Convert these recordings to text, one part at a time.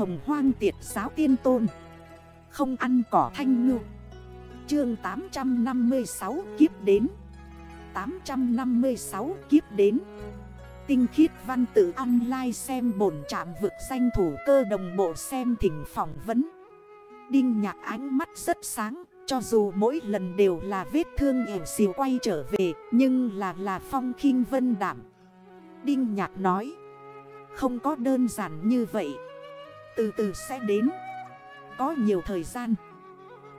Hồng hoang tiệt giáo tiên tôn. Không ăn cỏ thanh ngư. Chương 856 kiếp đến. 856 kiếp đến. Tinh khiết văn tự online xem bổn trạm vực danh thủ cơ đồng bộ xem thỉnh phỏng vấn. Đinh nhạc ánh mắt rất sáng, Cho dù mỗi lần đều là vết thương hiểu xìu quay trở về, Nhưng là là phong khinh vân đảm. Đinh nhạc nói, Không có đơn giản như vậy từ từ sẽ đến. Có nhiều thời gian.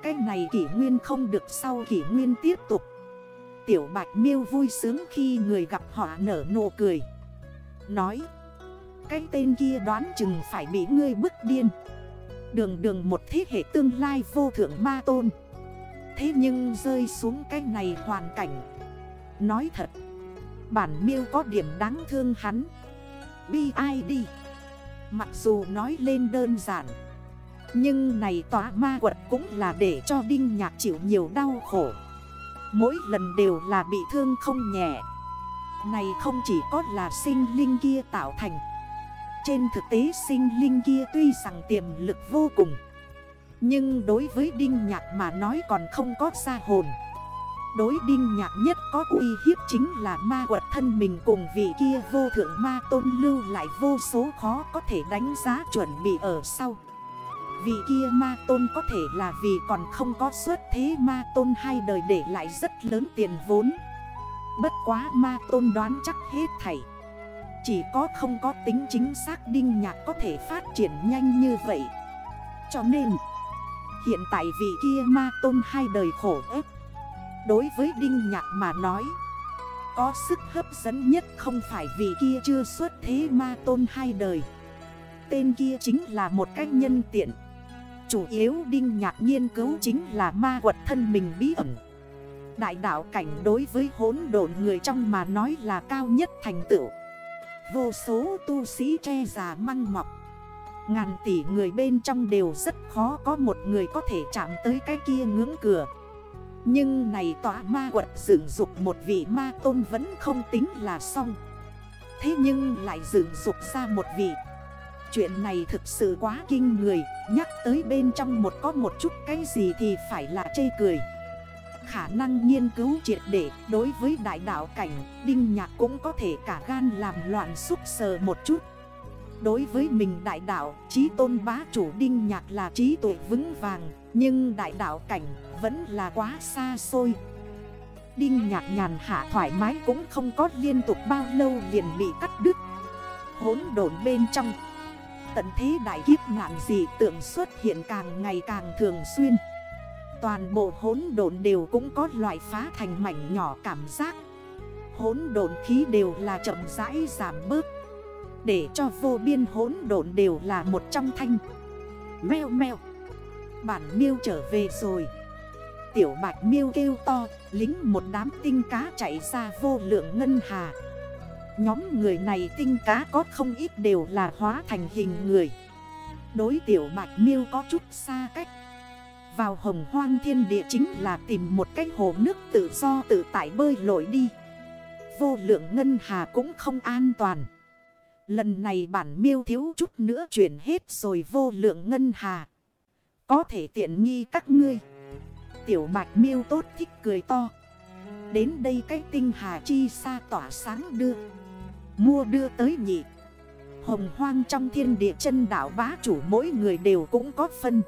Cái này kỷ nguyên không được sau kỷ nguyên tiếp tục. Tiểu bạch miêu vui sướng khi người gặp họ nở nụ cười. Nói, Cái tên kia đoán chừng phải bị ngươi bức điên. Đường đường một thế hệ tương lai vô thượng ma tôn. Thế nhưng rơi xuống cái này hoàn cảnh. Nói thật, Bản miêu có điểm đáng thương hắn. Bi ai đi. Mặc dù nói lên đơn giản, Nhưng này tỏa ma quật cũng là để cho Đinh Nhạc chịu nhiều đau khổ. Mỗi lần đều là bị thương không nhẹ. Này không chỉ có là sinh linh kia tạo thành, Trên thực tế sinh linh kia tuy rằng tiềm lực vô cùng, Nhưng đối với Đinh Nhạc mà nói còn không có xa hồn. Đối đinh nhạc nhất có uy hiếp chính là ma quật thân mình cùng vị kia vô thượng ma tôn lưu lại vô số khó có thể đánh giá chuẩn bị ở sau. Vị kia ma tôn có thể là vì còn không có xuất thế ma tôn hai đời để lại rất lớn tiền vốn. Bất quá ma tôn đoán chắc hết thảy. Chỉ có không có tính chính xác đinh nhạc có thể phát triển nhanh như vậy. Cho nên, Hiện tại vị kia ma tôn hai đời khổ ếp Đối với Đinh Nhạc mà nói, Có sức hấp dẫn nhất không phải vì kia chưa xuất thế ma tôn hai đời. Tên kia chính là một cách nhân tiện. Chủ yếu Đinh Nhạc nghiên cứu chính là ma quật thân mình bí ẩn. Đại đạo cảnh đối với hốn độn người trong mà nói là cao nhất thành tựu. Vô số tu sĩ che già măng mọc. Ngàn tỷ người bên trong đều rất khó có một người có thể chạm tới cái kia ngưỡng cửa nhưng này tỏa ma quật dựng dục một vị ma tôn vẫn không tính là xong. Thế nhưng lại dựng dục ra một vị. Chuyện này thực sự quá kinh người, Nhắc tới bên trong một có một chút cái gì thì phải là chê cười. Khả năng nghiên cứu triệt để đối với đại đạo cảnh, Đinh nhạc cũng có thể cả gan làm loạn xúc sờ một chút. Đối với mình đại đạo, trí tôn bá chủ đinh nhạc là trí tuệ vững vàng Nhưng đại đạo cảnh vẫn là quá xa xôi. Đinh nhạc nhàn hạ thoải mái cũng không có liên tục bao lâu liền bị cắt đứt. Hốn đồn bên trong Tận thế đại kiếp nạn dị tượng xuất hiện càng ngày càng thường xuyên. Toàn bộ hốn đồn đều cũng có loại phá thành mảnh nhỏ cảm giác. Hốn đồn khí đều là chậm rãi giảm bớt để cho vô biên hỗn độn đều là một trong thanh. Mèo mèo Bản miêu trở về rồi. Tiểu bạch miêu kêu to, Lính một đám tinh cá chạy ra vô lượng ngân hà. Nhóm người này tinh cá có không ít đều là hóa thành hình người. Đối tiểu bạch miêu có chút xa cách. Vào hồng hoang thiên địa chính là tìm một cái hồ nước tự do tự tại bơi lội đi. Vô lượng ngân hà cũng không an toàn. Lần này bản miêu thiếu chút nữa chuyển hết rồi vô lượng ngân hà. Có thể tiện nghi các ngươi. Tiểu bạch miêu tốt thích cười to. Đến đây cái tinh hà chi xa tỏa sáng đưa. Mua đưa tới nhị. Hồng hoang trong thiên địa chân đảo bá chủ mỗi người đều cũng có phân.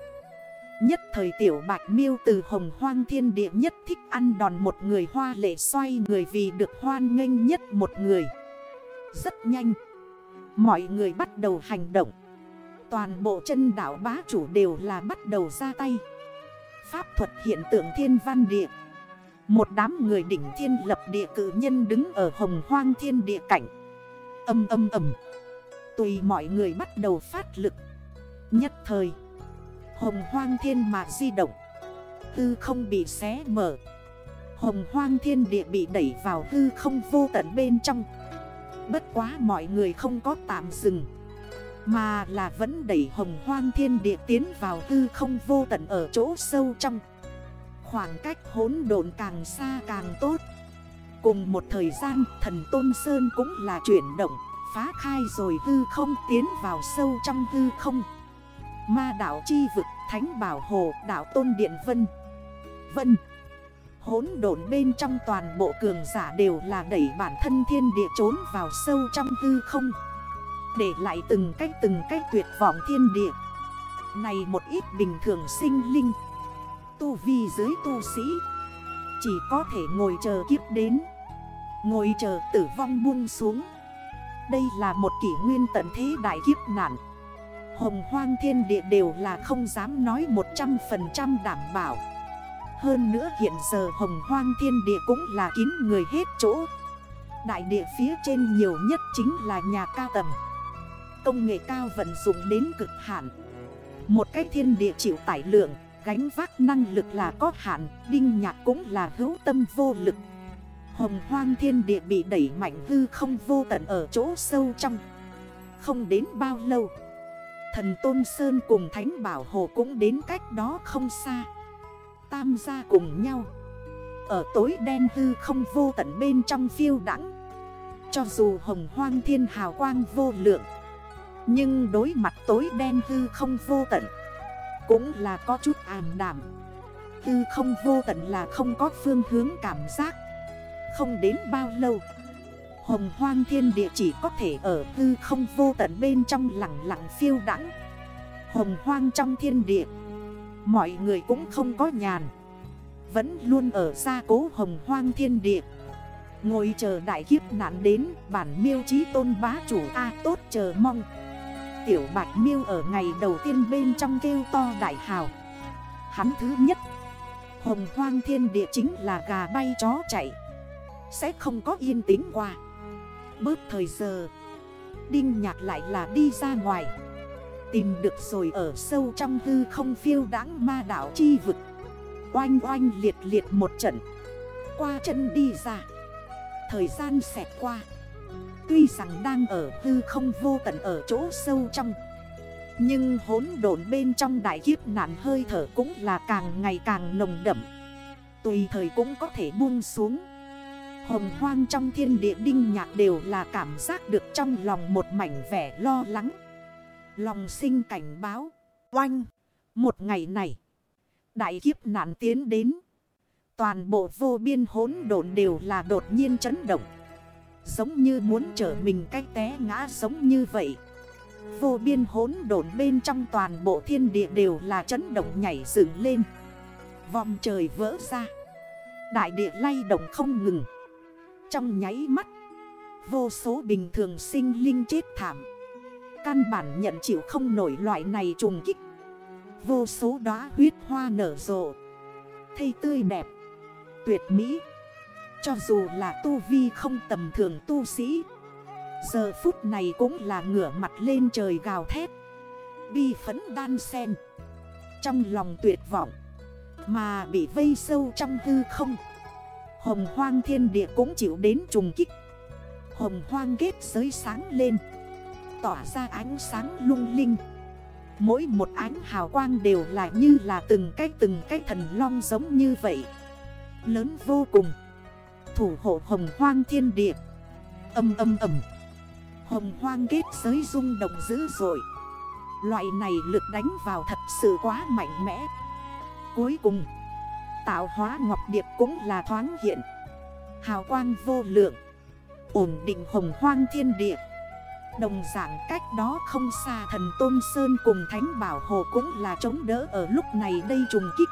Nhất thời tiểu bạch miêu từ hồng hoang thiên địa nhất thích ăn đòn một người hoa lệ xoay người vì được hoan nghênh nhất một người. Rất nhanh. Mọi người bắt đầu hành động. Toàn bộ chân đảo bá chủ đều là bắt đầu ra tay. Pháp thuật hiện tượng thiên văn địa. Một đám người đỉnh thiên lập địa cử nhân đứng ở hồng hoang thiên địa cảnh. Âm âm âm. Tùy mọi người bắt đầu phát lực. Nhất thời, Hồng hoang thiên mà di động. Tư không bị xé mở. Hồng hoang thiên địa bị đẩy vào hư không vô tận bên trong. Bất quá mọi người không có tạm dừng, Mà là vẫn đẩy hồng hoang thiên địa tiến vào hư không vô tận ở chỗ sâu trong. Khoảng cách hốn độn càng xa càng tốt. Cùng một thời gian, thần Tôn Sơn cũng là chuyển động, Phá khai rồi hư không tiến vào sâu trong hư không. Ma đảo chi vực, Thánh Bảo Hồ đảo Tôn Điện Vân. Vân. Hốn độn bên trong toàn bộ cường giả đều là đẩy bản thân thiên địa trốn vào sâu trong hư không. Để lại từng cách từng cách tuyệt vọng thiên địa. Này một ít bình thường sinh linh. Tu vi dưới tu sĩ. Chỉ có thể ngồi chờ kiếp đến. Ngồi chờ tử vong buông xuống. Đây là một kỷ nguyên tận thế đại kiếp nạn. Hồng hoang thiên địa đều là không dám nói 100% đảm bảo. Hơn nữa hiện giờ hồng hoang thiên địa cũng là kín người hết chỗ. Đại địa phía trên nhiều nhất chính là nhà cao tầng. Công nghệ cao vận dụng đến cực hạn. Một cái thiên địa chịu tải lượng, Gánh vác năng lực là có hạn, Đinh nhạc cũng là hữu tâm vô lực. Hồng hoang thiên địa bị đẩy mạnh hư không vô tận ở chỗ sâu trong. Không đến bao lâu, Thần Tôn Sơn cùng Thánh Bảo Hồ cũng đến cách đó không xa. Tam gia cùng nhau. Ở tối đen hư không vô tận bên trong phiêu đắng Cho dù hồng hoang thiên hào quang vô lượng, Nhưng đối mặt tối đen hư không vô tận, Cũng là có chút ảm đảm Hư không vô tận là không có phương hướng cảm giác. Không đến bao lâu, Hồng hoang thiên địa chỉ có thể ở hư không vô tận bên trong lặng lặng phiêu đắng Hồng hoang trong thiên địa Mọi người cũng không có nhàn. Vẫn luôn ở xa cố hồng hoang thiên địa. Ngồi chờ đại kiếp nạn đến, Bản miêu trí tôn bá chủ A tốt chờ mong. Tiểu bạch miêu ở ngày đầu tiên bên trong kêu to đại hào. Hắn thứ nhất. Hồng hoang thiên địa chính là gà bay chó chạy. Sẽ không có yên tĩnh qua. Bớt thời giờ. Đinh nhạc lại là đi ra ngoài. Tìm được rồi ở sâu trong hư không phiêu đáng ma đảo chi vực. Oanh oanh liệt liệt một trận. Qua chân đi ra. Thời gian xẹt qua. Tuy rằng đang ở hư không vô tận ở chỗ sâu trong. Nhưng hốn độn bên trong đại kiếp nạn hơi thở cũng là càng ngày càng nồng đậm. Tùy thời cũng có thể buông xuống. Hồng hoang trong thiên địa đinh nhạc đều là cảm giác được trong lòng một mảnh vẻ lo lắng. Lòng sinh cảnh báo, oanh, một ngày này, đại kiếp nạn tiến đến. Toàn bộ vô biên hốn độn đều là đột nhiên chấn động. Giống như muốn trở mình cách té ngã giống như vậy. Vô biên hốn độn bên trong toàn bộ thiên địa đều là chấn động nhảy dựng lên. Vòng trời vỡ ra. Đại địa lay động không ngừng. Trong nháy mắt Vô số bình thường sinh linh chết thảm Căn bản nhận chịu không nổi loại này trùng kích. Vô số đóa huyết hoa nở rộ, Thây tươi đẹp, Tuyệt mỹ. Cho dù là tu vi không tầm thường tu sĩ, Giờ phút này cũng là ngửa mặt lên trời gào thét. Bi phấn đan sen, Trong lòng tuyệt vọng, Mà bị vây sâu trong hư không. Hồng hoang thiên địa cũng chịu đến trùng kích. Hồng hoang kết giới sáng lên. Tỏa ra ánh sáng lung linh. Mỗi một ánh hào quang đều là như là từng cái từng cái thần long giống như vậy. Lớn vô cùng. Thủ hộ hồng hoang thiên địa. Âm âm ầm. Hồng hoang kết giới rung động dữ dội. Loại này lực đánh vào thật sự quá mạnh mẽ. Cuối cùng, Tạo hóa ngọc điệp cũng là thoáng hiện. Hào quang vô lượng. Ổn định hồng hoang thiên địa. Đồng dạng cách đó không xa thần Tôn Sơn cùng Thánh Bảo Hồ cũng là chống đỡ ở lúc này đây trùng kích.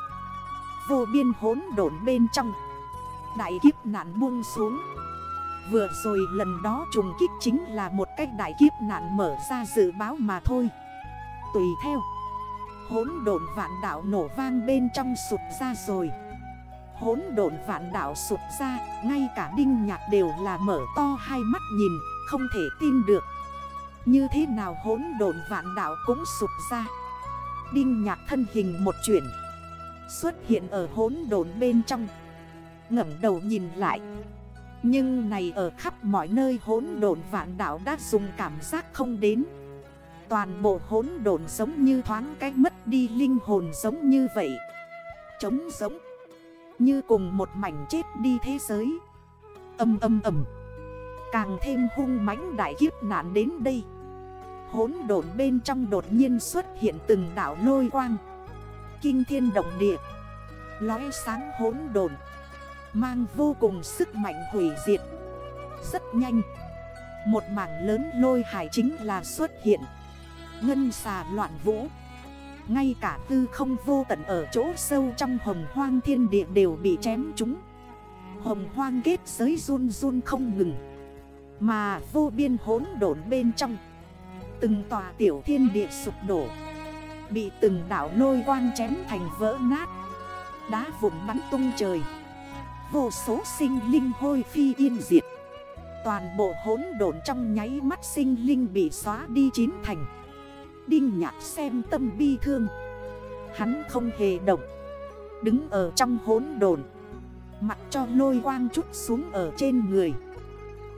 Vô biên hốn đổn bên trong. Đại kiếp nạn buông xuống. Vừa rồi lần đó trùng kích chính là một cách đại kiếp nạn mở ra dự báo mà thôi. Tùy theo Hốn độn vạn đảo nổ vang bên trong sụt ra rồi. Hốn độn vạn đảo sụt ra, Ngay cả đinh nhạc đều là mở to hai mắt nhìn, Không thể tin được. Như thế nào hỗn độn vạn đảo cũng sụp ra. Đinh nhạc thân hình một chuyển. Xuất hiện ở hỗn độn bên trong. Ngẩm đầu nhìn lại. Nhưng này ở khắp mọi nơi hỗn độn vạn đảo đã dùng cảm giác không đến. Toàn bộ hỗn độn giống như thoáng cách mất đi linh hồn giống như vậy. Trống giống. Như cùng một mảnh chết đi thế giới. Âm âm ầm. Càng thêm hung mãnh đại kiếp nạn đến đây. Hốn độn bên trong đột nhiên xuất hiện từng đảo lôi quang. Kinh thiên động địa, Lóe sáng hốn đồn Mang vô cùng sức mạnh hủy diệt. Rất nhanh, Một mảng lớn lôi hải chính là xuất hiện. Ngân xà loạn vũ, Ngay cả tư không vô tận ở chỗ sâu trong hồng hoang thiên địa đều bị chém chúng Hồng hoang kết giới run run không ngừng, Mà vô biên hốn độn bên trong. Từng tòa tiểu thiên địa sụp đổ, Bị từng đảo lôi quang chém thành vỡ nát, Đá vụn bắn tung trời. Vô số sinh linh hôi phi yên diệt. Toàn bộ hốn độn trong nháy mắt sinh linh bị xóa đi chín thành. Đinh nhạc xem tâm bi thương. Hắn không hề động. Đứng ở trong hốn đồn mặt cho lôi quang chút xuống ở trên người.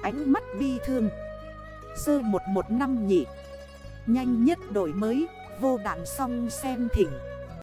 Ánh mắt bi thương. Sơ một một năm nhị. Nhanh nhất đổi mới Vô đạn xong xem thỉnh.